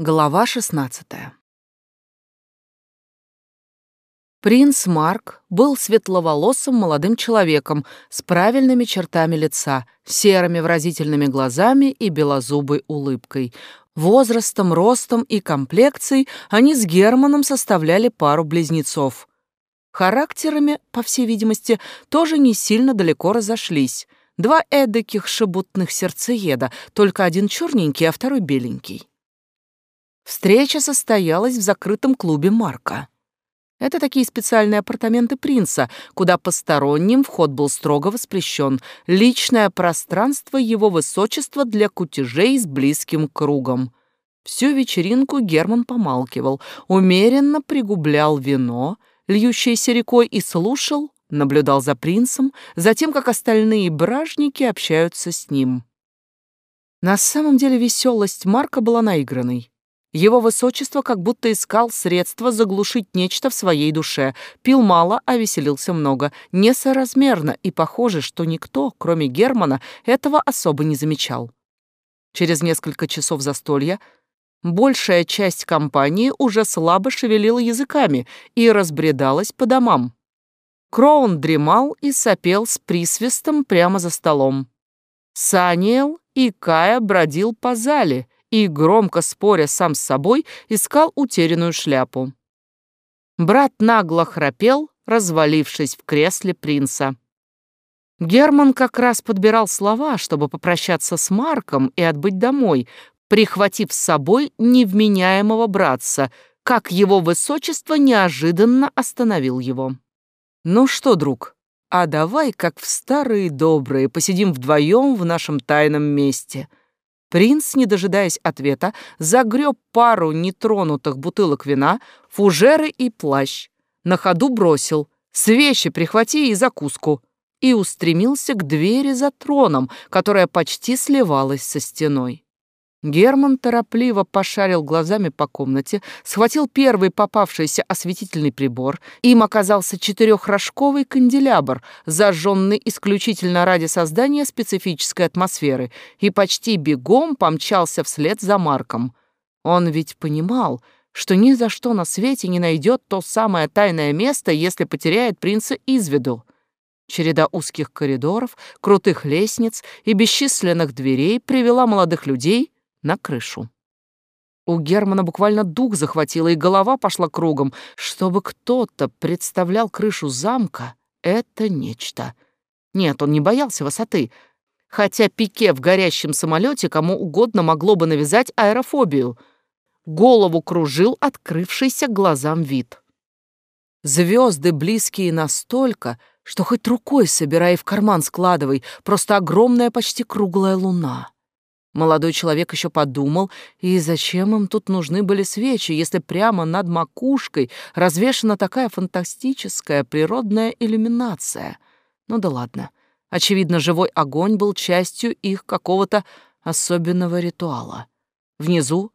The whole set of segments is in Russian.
Глава 16 Принц Марк был светловолосым молодым человеком с правильными чертами лица, серыми выразительными глазами и белозубой улыбкой. Возрастом, ростом и комплекцией они с Германом составляли пару близнецов. Характерами, по всей видимости, тоже не сильно далеко разошлись. Два эдаких шебутных сердцееда, только один черненький, а второй беленький. Встреча состоялась в закрытом клубе Марка. Это такие специальные апартаменты принца, куда посторонним вход был строго воспрещен. Личное пространство его высочества для кутежей с близким кругом. Всю вечеринку Герман помалкивал, умеренно пригублял вино, льющееся рекой, и слушал, наблюдал за принцем, за тем, как остальные бражники общаются с ним. На самом деле веселость Марка была наигранной. Его высочество как будто искал средства заглушить нечто в своей душе. Пил мало, а веселился много. Несоразмерно, и похоже, что никто, кроме Германа, этого особо не замечал. Через несколько часов застолья большая часть компании уже слабо шевелила языками и разбредалась по домам. Кроун дремал и сопел с присвистом прямо за столом. Саниэл и Кая бродил по зале — и, громко споря сам с собой, искал утерянную шляпу. Брат нагло храпел, развалившись в кресле принца. Герман как раз подбирал слова, чтобы попрощаться с Марком и отбыть домой, прихватив с собой невменяемого братца, как его высочество неожиданно остановил его. «Ну что, друг, а давай, как в старые добрые, посидим вдвоем в нашем тайном месте», Принц, не дожидаясь ответа, загреб пару нетронутых бутылок вина, фужеры и плащ. На ходу бросил «Свечи прихвати и закуску» и устремился к двери за троном, которая почти сливалась со стеной. Герман торопливо пошарил глазами по комнате, схватил первый попавшийся осветительный прибор. Им оказался четырехрожковый канделябр, зажженный исключительно ради создания специфической атмосферы, и почти бегом помчался вслед за Марком. Он ведь понимал, что ни за что на свете не найдет то самое тайное место, если потеряет принца из виду. Череда узких коридоров, крутых лестниц и бесчисленных дверей привела молодых людей — на крышу. У Германа буквально дух захватило, и голова пошла кругом. Чтобы кто-то представлял крышу замка — это нечто. Нет, он не боялся высоты, хотя пике в горящем самолете кому угодно могло бы навязать аэрофобию. Голову кружил открывшийся глазам вид. Звезды близкие настолько, что хоть рукой собирай в карман складывай, просто огромная почти круглая луна. Молодой человек еще подумал, и зачем им тут нужны были свечи, если прямо над макушкой развешена такая фантастическая природная иллюминация? Ну да ладно. Очевидно, живой огонь был частью их какого-то особенного ритуала. Внизу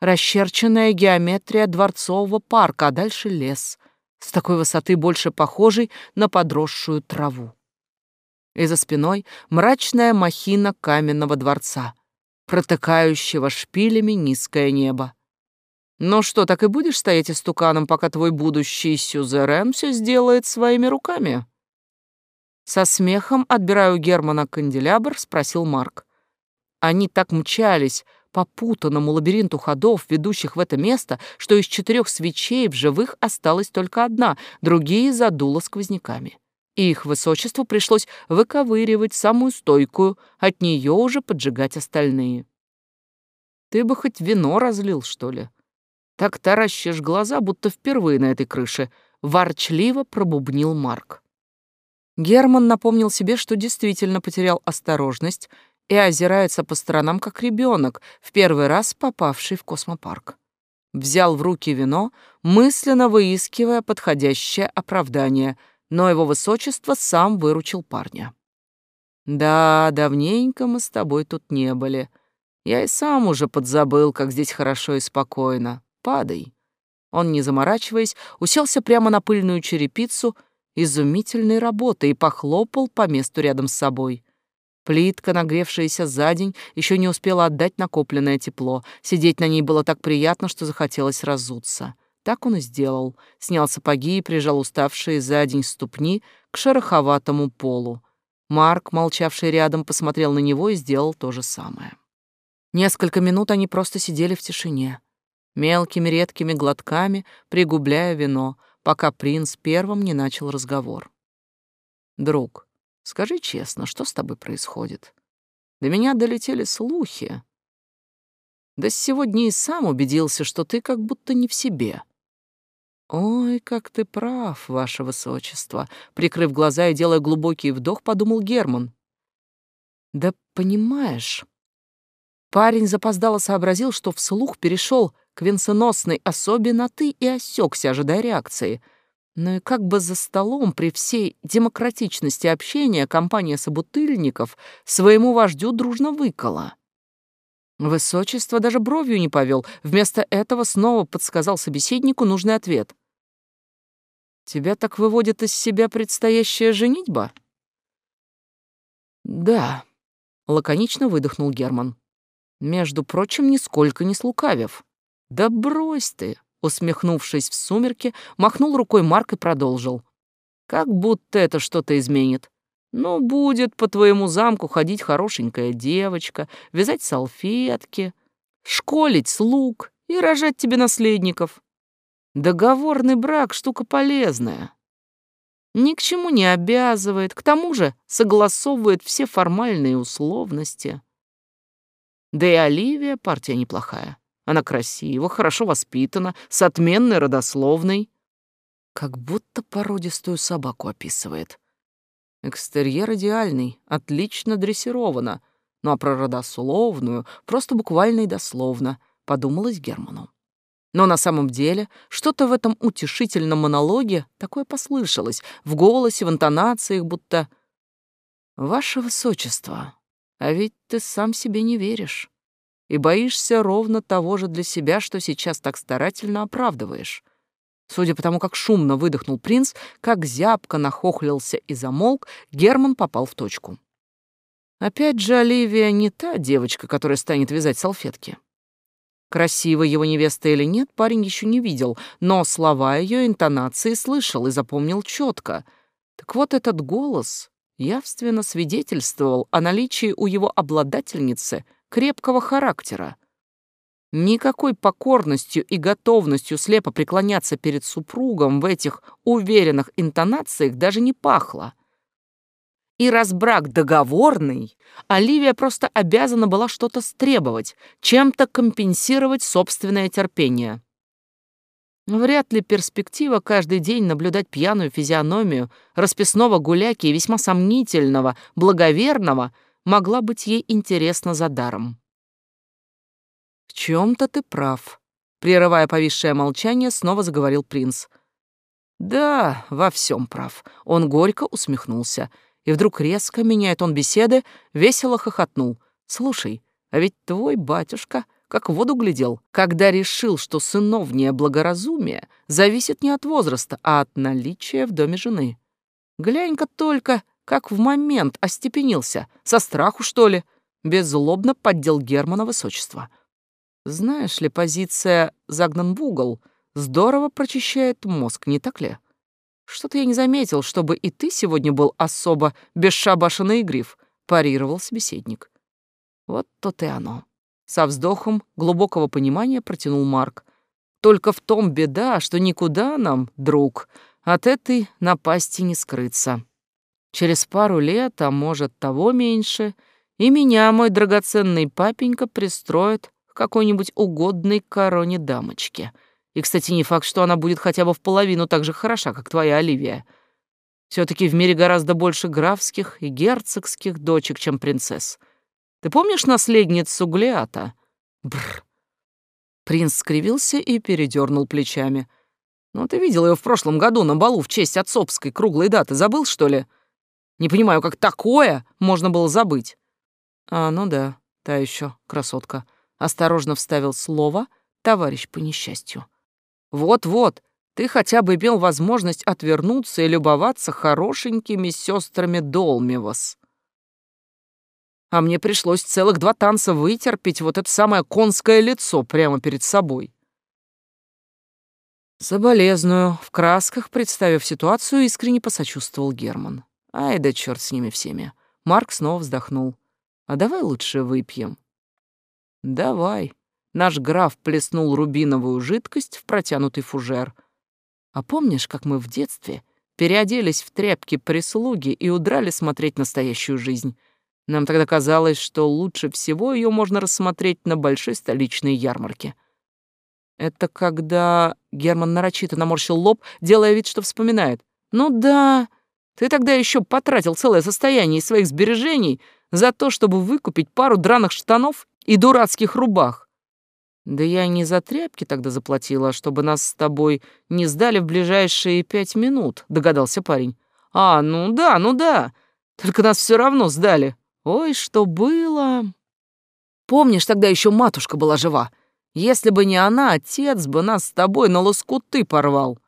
расчерченная геометрия дворцового парка, а дальше лес, с такой высоты больше похожий на подросшую траву. И за спиной мрачная махина каменного дворца — протыкающего шпилями низкое небо. Ну что, так и будешь стоять истуканом, пока твой будущий сюзерен все сделает своими руками? Со смехом, отбираю Германа канделябр, спросил Марк. Они так мчались по путанному лабиринту ходов, ведущих в это место, что из четырех свечей в живых осталась только одна, другие задуло сквозняками и их высочеству пришлось выковыривать самую стойкую, от нее уже поджигать остальные. Ты бы хоть вино разлил, что ли? Так таращишь глаза, будто впервые на этой крыше, ворчливо пробубнил Марк. Герман напомнил себе, что действительно потерял осторожность и озирается по сторонам, как ребенок, в первый раз попавший в космопарк. Взял в руки вино, мысленно выискивая подходящее оправдание — но его высочество сам выручил парня. «Да, давненько мы с тобой тут не были. Я и сам уже подзабыл, как здесь хорошо и спокойно. Падай». Он, не заморачиваясь, уселся прямо на пыльную черепицу изумительной работы и похлопал по месту рядом с собой. Плитка, нагревшаяся за день, еще не успела отдать накопленное тепло. Сидеть на ней было так приятно, что захотелось разуться. Так он и сделал. Снял сапоги и прижал уставшие за день ступни к шероховатому полу. Марк, молчавший рядом, посмотрел на него и сделал то же самое. Несколько минут они просто сидели в тишине, мелкими редкими глотками пригубляя вино, пока принц первым не начал разговор. «Друг, скажи честно, что с тобой происходит? До меня долетели слухи. Да сегодня и сам убедился, что ты как будто не в себе». «Ой, как ты прав, ваше высочество!» Прикрыв глаза и делая глубокий вдох, подумал Герман. «Да понимаешь...» Парень запоздало сообразил, что вслух перешел к венценосной особе на «ты» и осекся, ожидая реакции. Но и как бы за столом при всей демократичности общения компания собутыльников своему вождю дружно выкала. Высочество даже бровью не повел, вместо этого снова подсказал собеседнику нужный ответ. «Тебя так выводит из себя предстоящая женитьба?» «Да», — лаконично выдохнул Герман. «Между прочим, нисколько не слукавив». «Да брось ты!» — усмехнувшись в сумерки, махнул рукой Марк и продолжил. «Как будто это что-то изменит. Ну, будет по твоему замку ходить хорошенькая девочка, вязать салфетки, школить слуг и рожать тебе наследников. Договорный брак — штука полезная. Ни к чему не обязывает, к тому же согласовывает все формальные условности. Да и Оливия партия неплохая. Она красива, хорошо воспитана, с отменной родословной. Как будто породистую собаку описывает. Экстерьер идеальный, отлично дрессировано. Ну а про родословную просто буквально и дословно, подумалось Герману. Но на самом деле что-то в этом утешительном монологе такое послышалось, в голосе, в интонациях, будто «Ваше Высочество, а ведь ты сам себе не веришь и боишься ровно того же для себя, что сейчас так старательно оправдываешь. Судя по тому, как шумно выдохнул принц, как зябко нахохлился и замолк, Герман попал в точку. Опять же, Оливия не та девочка, которая станет вязать салфетки. Красива его невеста или нет, парень еще не видел, но слова ее интонации слышал и запомнил четко. Так вот этот голос явственно свидетельствовал о наличии у его обладательницы крепкого характера, Никакой покорностью и готовностью слепо преклоняться перед супругом в этих уверенных интонациях даже не пахло. И раз брак договорный, Оливия просто обязана была что-то стребовать, чем-то компенсировать собственное терпение. Вряд ли перспектива каждый день наблюдать пьяную физиономию расписного гуляки и весьма сомнительного, благоверного могла быть ей интересна за даром. «В чем-то ты прав», — прерывая повисшее молчание, снова заговорил принц. «Да, во всем прав». Он горько усмехнулся. И вдруг резко, меняет он беседы, весело хохотнул. «Слушай, а ведь твой батюшка как в воду глядел, когда решил, что сыновнее благоразумие зависит не от возраста, а от наличия в доме жены. Глянь-ка только, как в момент остепенился, со страху, что ли?» Беззлобно поддел Германа высочество. Знаешь ли, позиция «загнан в угол» здорово прочищает мозг, не так ли? Что-то я не заметил, чтобы и ты сегодня был особо бесшабашенный гриф, парировал собеседник. Вот то-то и оно. Со вздохом глубокого понимания протянул Марк. Только в том беда, что никуда нам, друг, от этой напасти не скрыться. Через пару лет, а может того меньше, и меня, мой драгоценный папенька, пристроит какой-нибудь угодной короне дамочки. И, кстати, не факт, что она будет хотя бы в половину так же хороша, как твоя Оливия. все таки в мире гораздо больше графских и герцогских дочек, чем принцесс. Ты помнишь наследницу Глиата? Бррр. Принц скривился и передернул плечами. «Ну, ты видел ее в прошлом году на балу в честь отцовской круглой даты. Забыл, что ли? Не понимаю, как такое можно было забыть?» «А, ну да, та еще красотка осторожно вставил слово товарищ по несчастью. Вот-вот, ты хотя бы имел возможность отвернуться и любоваться хорошенькими сестрами Долмивас. а мне пришлось целых два танца вытерпеть вот это самое конское лицо прямо перед собой. Соболезную, в красках, представив ситуацию, искренне посочувствовал Герман. Ай да черт с ними всеми. Марк снова вздохнул. А давай лучше выпьем. Давай. Наш граф плеснул рубиновую жидкость в протянутый фужер. А помнишь, как мы в детстве переоделись в тряпки прислуги и удрали смотреть настоящую жизнь? Нам тогда казалось, что лучше всего ее можно рассмотреть на большой столичной ярмарке. Это когда Герман нарочито наморщил лоб, делая вид, что вспоминает. Ну да, ты тогда еще потратил целое состояние из своих сбережений за то, чтобы выкупить пару драных штанов и дурацких рубах. Да я не за тряпки тогда заплатила, чтобы нас с тобой не сдали в ближайшие пять минут, догадался парень. А, ну да, ну да. Только нас все равно сдали. Ой, что было? Помнишь, тогда еще матушка была жива? Если бы не она, отец бы нас с тобой на лоскуты порвал.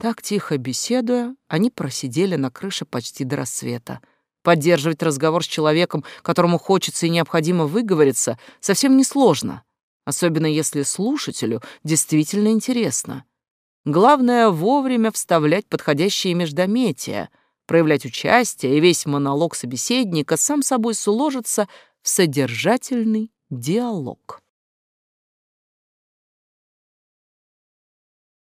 Так, тихо беседуя, они просидели на крыше почти до рассвета. Поддерживать разговор с человеком, которому хочется и необходимо выговориться, совсем несложно, особенно если слушателю действительно интересно. Главное — вовремя вставлять подходящие междометия — проявлять участие, и весь монолог собеседника сам собой сложится в содержательный диалог.